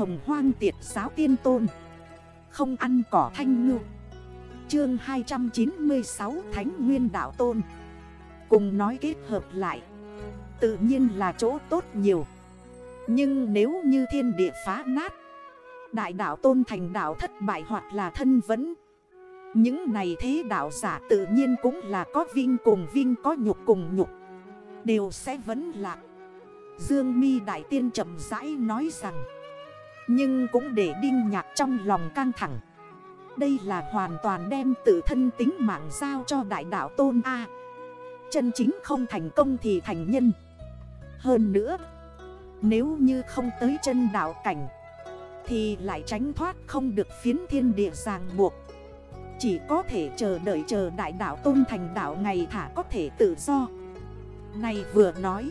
hồng hoang tiệt giáo tiên tôn. Không ăn cỏ thanh ngư. Chương 296 Thánh Nguyên Đạo Tôn. Cùng nói kết hợp lại. Tự nhiên là chỗ tốt nhiều. Nhưng nếu như thiên địa phá nát, Đại đạo tôn thành đạo thất bại hoặc là thân vấn, Những này thế đạo giả tự nhiên cũng là có vinh cùng vinh, có nhục cùng nhục, Đều sẽ vấn lạc. Dương mi Đại Tiên chậm rãi nói rằng nhưng cũng để đinh nhạc trong lòng căng thẳng. Đây là hoàn toàn đem tự thân tính mạng giao cho đại đạo tôn A. Chân chính không thành công thì thành nhân. Hơn nữa, Nếu như không tới chân đạo cảnh, Thì lại tránh thoát không được phiến thiên địa ràng buộc. Chỉ có thể chờ đợi chờ đại đạo tôn thành đạo ngày thả có thể tự do. Này vừa nói,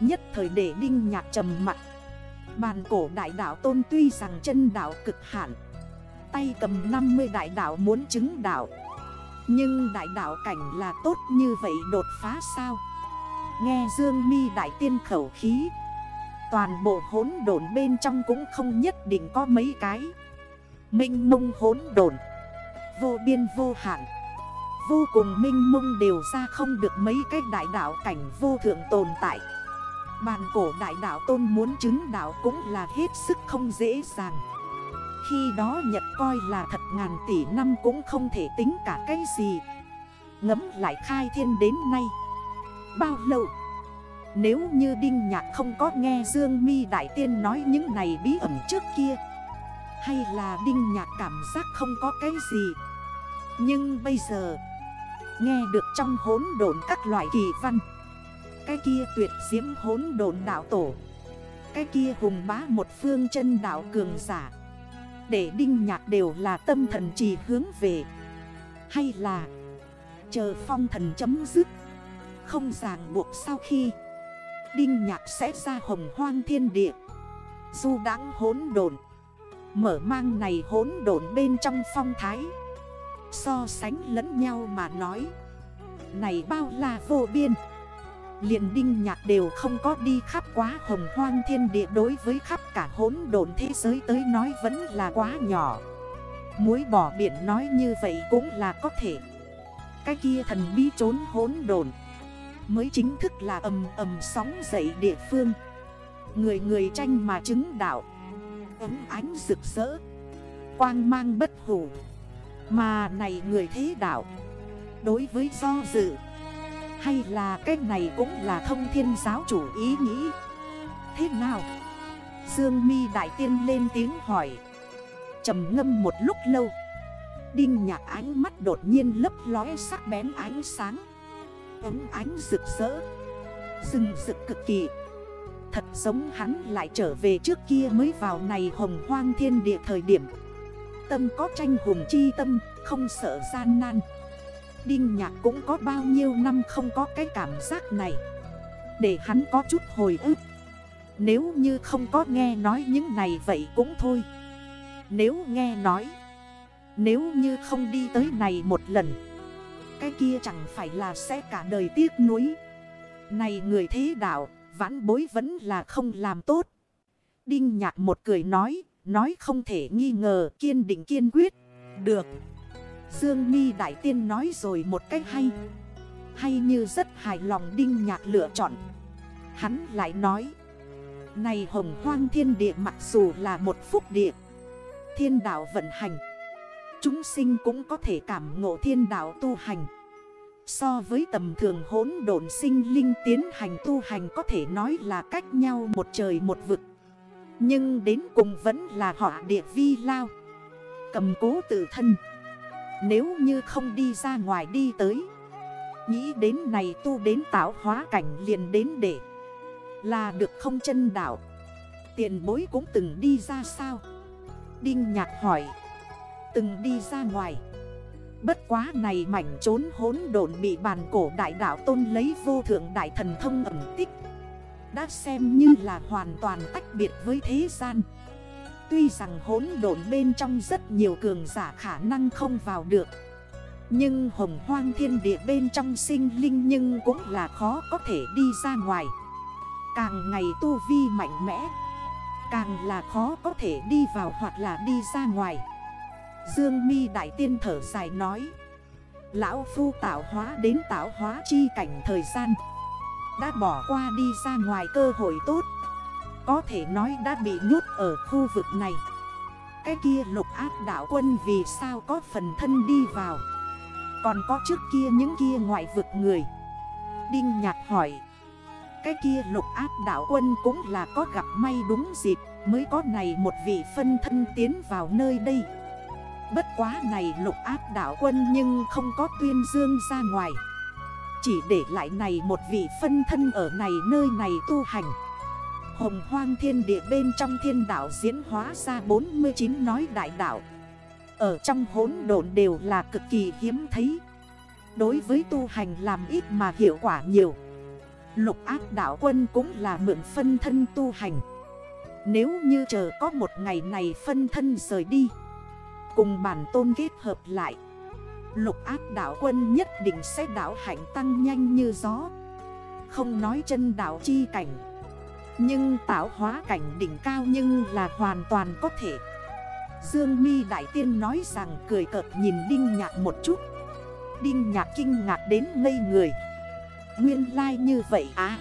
Nhất thời để đinh nhạc trầm mặt. Bàn cổ đại đảo tôn tuy rằng chân đảo cực hạn, Tay cầm 50 đại đảo muốn chứng đảo Nhưng đại đảo cảnh là tốt như vậy đột phá sao? Nghe Dương mi đại tiên khẩu khí, Toàn bộ hốn đồn bên trong cũng không nhất định có mấy cái. Minh mông hốn đồn Vô biên vô hạn, Vô cùng minh mông đều ra không được mấy cái đại đảo cảnh vô thượng tồn tại. Bàn cổ đại đảo tôn muốn chứng đảo cũng là hết sức không dễ dàng. Khi đó nhật coi là thật ngàn tỷ năm cũng không thể tính cả cái gì. Ngấm lại khai thiên đến nay. Bao lâu? Nếu như Đinh Nhạc không có nghe Dương mi Đại Tiên nói những này bí ẩn trước kia, Hay là Đinh Nhạc cảm giác không có cái gì? Nhưng bây giờ, Nghe được trong hốn độn các loại kỳ văn cái kia tuyệt diễm hốn đồn đảo tổ. Cái kia hùng bá một phương chân đảo cường giả. Để đinh nhạc đều là tâm thần trì hướng về. Hay là, Chờ phong thần chấm dứt. Không ràng buộc sau khi, Đinh nhạc sẽ ra hồng hoang thiên địa. Du đáng hốn đồn Mở mang này hốn đồn bên trong phong thái. So sánh lẫn nhau mà nói, Này bao là vô biên liền đinh nhạc đều không có đi khắp quá hồng hoang thiên địa đối với khắp cả hỗn đồn thế giới tới nói vẫn là quá nhỏ. Muối bỏ biển nói như vậy cũng là có thể. Cái kia thần bí trốn hỗn đồn Mới chính thức là ầm ầm sóng dậy địa phương. Người người tranh mà chứng đạo. Ấm ánh rực rỡ. Quang mang bất hủ. Mà này người thế đạo. Đối với do dự hay là cái này cũng là thông thiên giáo chủ ý nghĩ? Thế nào? Dương mi đại tiên lên tiếng hỏi. Trầm ngâm một lúc lâu. Đinh nhạc ánh mắt đột nhiên lấp lóe sắc bén ánh sáng. Ấm ánh rực rỡ. Rừng rực cực kỳ. Thật giống hắn lại trở về trước kia mới vào này hồng hoang thiên địa thời điểm. Tâm có tranh hùng chi tâm, Không sợ gian nan. Đinh nhạc cũng có bao nhiêu năm không có cái cảm giác này. Để hắn có chút hồi ức. Nếu như không có nghe nói những này vậy cũng thôi. Nếu nghe nói. Nếu như không đi tới này một lần. Cái kia chẳng phải là sẽ cả đời tiếc nuối. Này người thế đạo, Vãn bối vẫn là không làm tốt. Đinh nhạc một cười nói Nói không thể nghi ngờ, kiên định kiên quyết. Được. Dương mi Đại Tiên nói rồi một cách hay. Hay như rất hài lòng Đinh Nhạc lựa chọn. Hắn lại nói, Này hồng hoang thiên địa mặc dù là một phúc địa, Thiên đạo vận hành, Chúng sinh cũng có thể cảm ngộ thiên đạo tu hành. So với tầm thường hỗn độn sinh linh tiến hành tu hành có thể nói là cách nhau một trời một vực. Nhưng đến cùng vẫn là họ địa vi lao, Cầm cố tự thân nếu như không đi ra ngoài đi tới, Nghĩ đến này tu đến tạo hóa cảnh liền đến để Là được không chân đảo Tiền bối cũng từng đi ra sao? Đinh nhạc hỏi. Từng đi ra ngoài. Bất quá này mảnh trốn hốn độn bị bàn cổ đại đảo tôn lấy vô thượng đại thần thông ẩm tích. Đã xem như là hoàn toàn tách biệt với thế gian. Tuy rằng hốn độn bên trong rất nhiều cường giả khả năng không vào được. Nhưng hồng hoang thiên địa bên trong sinh linh nhưng cũng là khó có thể đi ra ngoài. Càng ngày tu vi mạnh mẽ, Càng là khó có thể đi vào hoặc là đi ra ngoài. Dương mi Đại Tiên thở dài nói, Lão Phu tạo hóa đến tạo hóa chi cảnh thời gian, Đã bỏ qua đi ra ngoài cơ hội tốt. Có thể nói đã bị nhốt ở khu vực này. Cái kia lục ác đảo quân vì sao có phần thân đi vào? Còn có trước kia những kia ngoại vực người? Đinh nhạc hỏi. Cái kia lục ác đảo quân cũng là có gặp may đúng dịp, Mới có này một vị phân thân tiến vào nơi đây. Bất quá này lục áp đảo quân nhưng không có tuyên dương ra ngoài. Chỉ để lại này một vị phân thân ở này nơi này tu hành. Hồng hoang thiên địa bên trong thiên đảo diễn hóa ra 49 nói đại đảo Ở trong hốn độn đều là cực kỳ hiếm thấy. Đối với tu hành làm ít mà hiệu quả nhiều. Lục ác đảo quân cũng là mượn phân thân tu hành. Nếu như chờ có một ngày này phân thân rời đi, Cùng bản tôn kết hợp lại, Lục ác đảo quân nhất định sẽ đảo hạnh tăng nhanh như gió. Không nói chân đảo chi cảnh nhưng tạo hóa cảnh đỉnh cao nhưng là hoàn toàn có thể. Dương mi Đại Tiên nói rằng cười cợt nhìn Đinh Nhạc một chút. Đinh Nhạc kinh ngạc đến ngây người. Nguyên lai like như vậy á.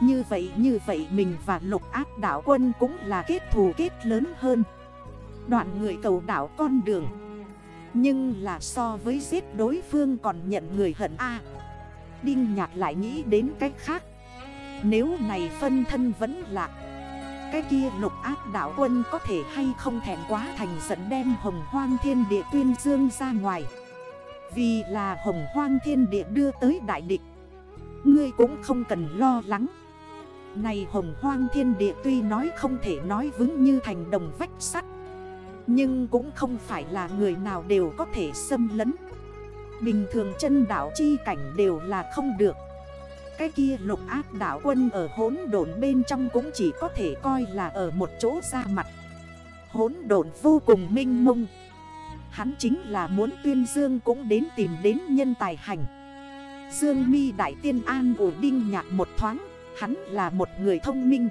Như vậy như vậy mình và lục áp đảo quân cũng là kết thù kết lớn hơn. Đoạn người cầu đảo con đường. Nhưng là so với giết đối phương còn nhận người hận A. Đinh nhạc lại nghĩ đến cách khác. Nếu này phân thân vẫn lạc, Cái kia lục ác đảo quân có thể hay không thèm quá thành dẫn đem hồng hoang thiên địa tuyên dương ra ngoài. Vì là hồng hoang thiên địa đưa tới đại địch, Ngươi cũng không cần lo lắng. Này hồng hoang thiên địa tuy nói không thể nói vững như thành đồng vách sắt, nhưng cũng không phải là người nào đều có thể xâm lấn. Bình thường chân đảo chi cảnh đều là không được. Cái kia lục ác đảo quân ở hốn đồn bên trong cũng chỉ có thể coi là ở một chỗ ra mặt. Hốn đồn vô cùng minh mông. Hắn chính là muốn tuyên dương cũng đến tìm đến nhân tài hành. Dương mi đại tiên an của đinh nhạc một thoáng, Hắn là một người thông minh.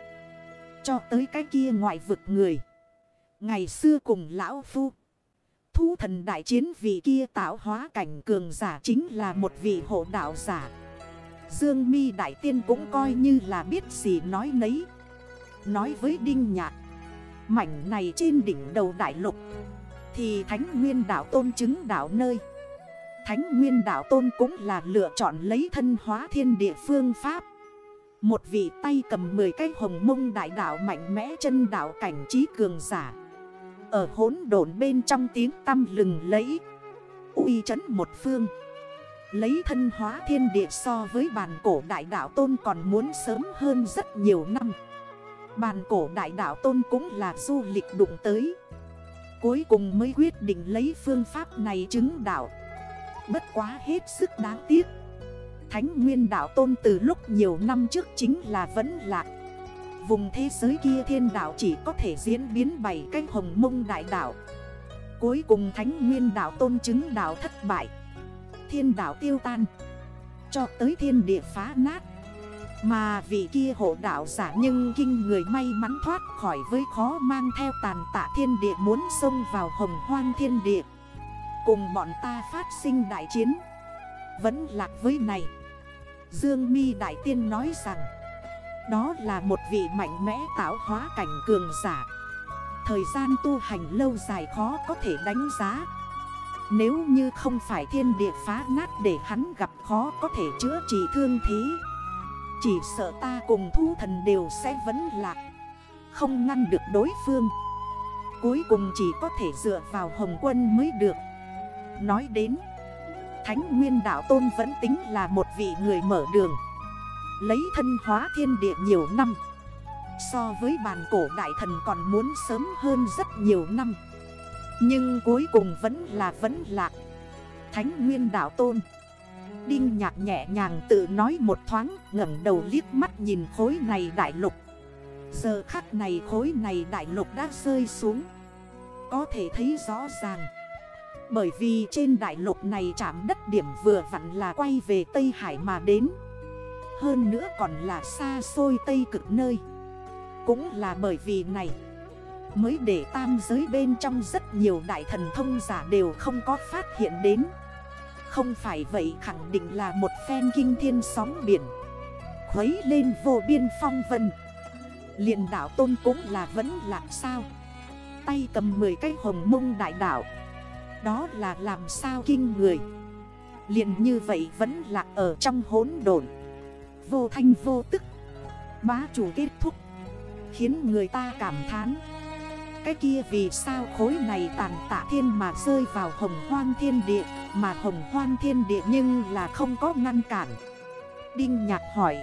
Cho tới cái kia ngoại vực người. Ngày xưa cùng lão phu, Thu thần đại chiến vì kia tạo hóa cảnh cường giả chính là một vị hộ đạo giả. Dương mi đại tiên cũng coi như là biết gì nói nấy. Nói với Đinh Nhạc, Mảnh này trên đỉnh đầu đại lục, Thì Thánh Nguyên đảo tôn chứng đảo nơi. Thánh Nguyên đảo tôn cũng là lựa chọn lấy thân hóa thiên địa phương Pháp. Một vị tay cầm 10 cái hồng mông đại đảo mạnh mẽ chân đảo cảnh trí cường giả, ở hốn đồn bên trong tiếng tâm lừng lấy uy chấn một phương. Lấy thân hóa thiên địa so với bàn cổ đại đạo tôn còn muốn sớm hơn rất nhiều năm. Bàn cổ đại đạo tôn cũng là du lịch đụng tới. Cuối cùng mới quyết định lấy phương pháp này chứng đạo. Bất quá hết sức đáng tiếc. Thánh nguyên đạo tôn từ lúc nhiều năm trước chính là vẫn lạc Vùng thế giới kia thiên đảo chỉ có thể diễn biến bảy cách hồng mông đại đảo Cuối cùng thánh nguyên đảo tôn chứng đảo thất bại. Thiên đảo tiêu tan, Cho tới thiên địa phá nát. Mà vị kia hộ đảo giả nhưng kinh người may mắn thoát khỏi với khó mang theo tàn tạ thiên địa muốn xông vào hồng hoang thiên địa. Cùng bọn ta phát sinh đại chiến. Vẫn lạc với này. Dương mi Đại Tiên nói rằng, đó là một vị mạnh mẽ tạo hóa cảnh cường giả. Thời gian tu hành lâu dài khó có thể đánh giá. Nếu như không phải thiên địa phá nát để hắn gặp khó có thể chữa trị thương thế. Chỉ sợ ta cùng thu thần đều sẽ vẫn lạc, Không ngăn được đối phương. Cuối cùng chỉ có thể dựa vào hồng quân mới được. Nói đến, Thánh Nguyên Đạo Tôn vẫn tính là một vị người mở đường, Lấy thân hóa thiên địa nhiều năm, So với bàn cổ đại thần còn muốn sớm hơn rất nhiều năm. Nhưng cuối cùng vẫn là vẫn lạc. Thánh Nguyên Đạo Tôn. Đinh nhạc nhẹ nhàng tự nói một thoáng, ngẩng đầu liếc mắt nhìn khối này đại lục. Giờ khắc này khối này đại lục đã rơi xuống. Có thể thấy rõ ràng. Bởi vì trên đại lục này chạm đất điểm vừa vặn là quay về Tây Hải mà đến. Hơn nữa còn là xa xôi Tây cực nơi. Cũng là bởi vì này Mới để tam giới bên trong rất nhiều đại thần thông giả đều không có phát hiện đến. Không phải vậy, khẳng định là một phen kinh thiên sóng biển. Khuấy lên vô biên phong vân. Liền đảo tôn cũng là vẫn lạc sao? Tay cầm 10 cái hồng mông đại đảo. Đó là làm sao kinh người? Liền như vậy vẫn lạc ở trong hốn đồn Vô thanh vô tức. Bá chủ kết thúc. Khiến người ta cảm thán. Cái kia vì sao khối này tàn tạ thiên mà rơi vào hồng hoang thiên địa, Mà hồng hoang thiên địa nhưng là không có ngăn cản? Đinh nhạc hỏi.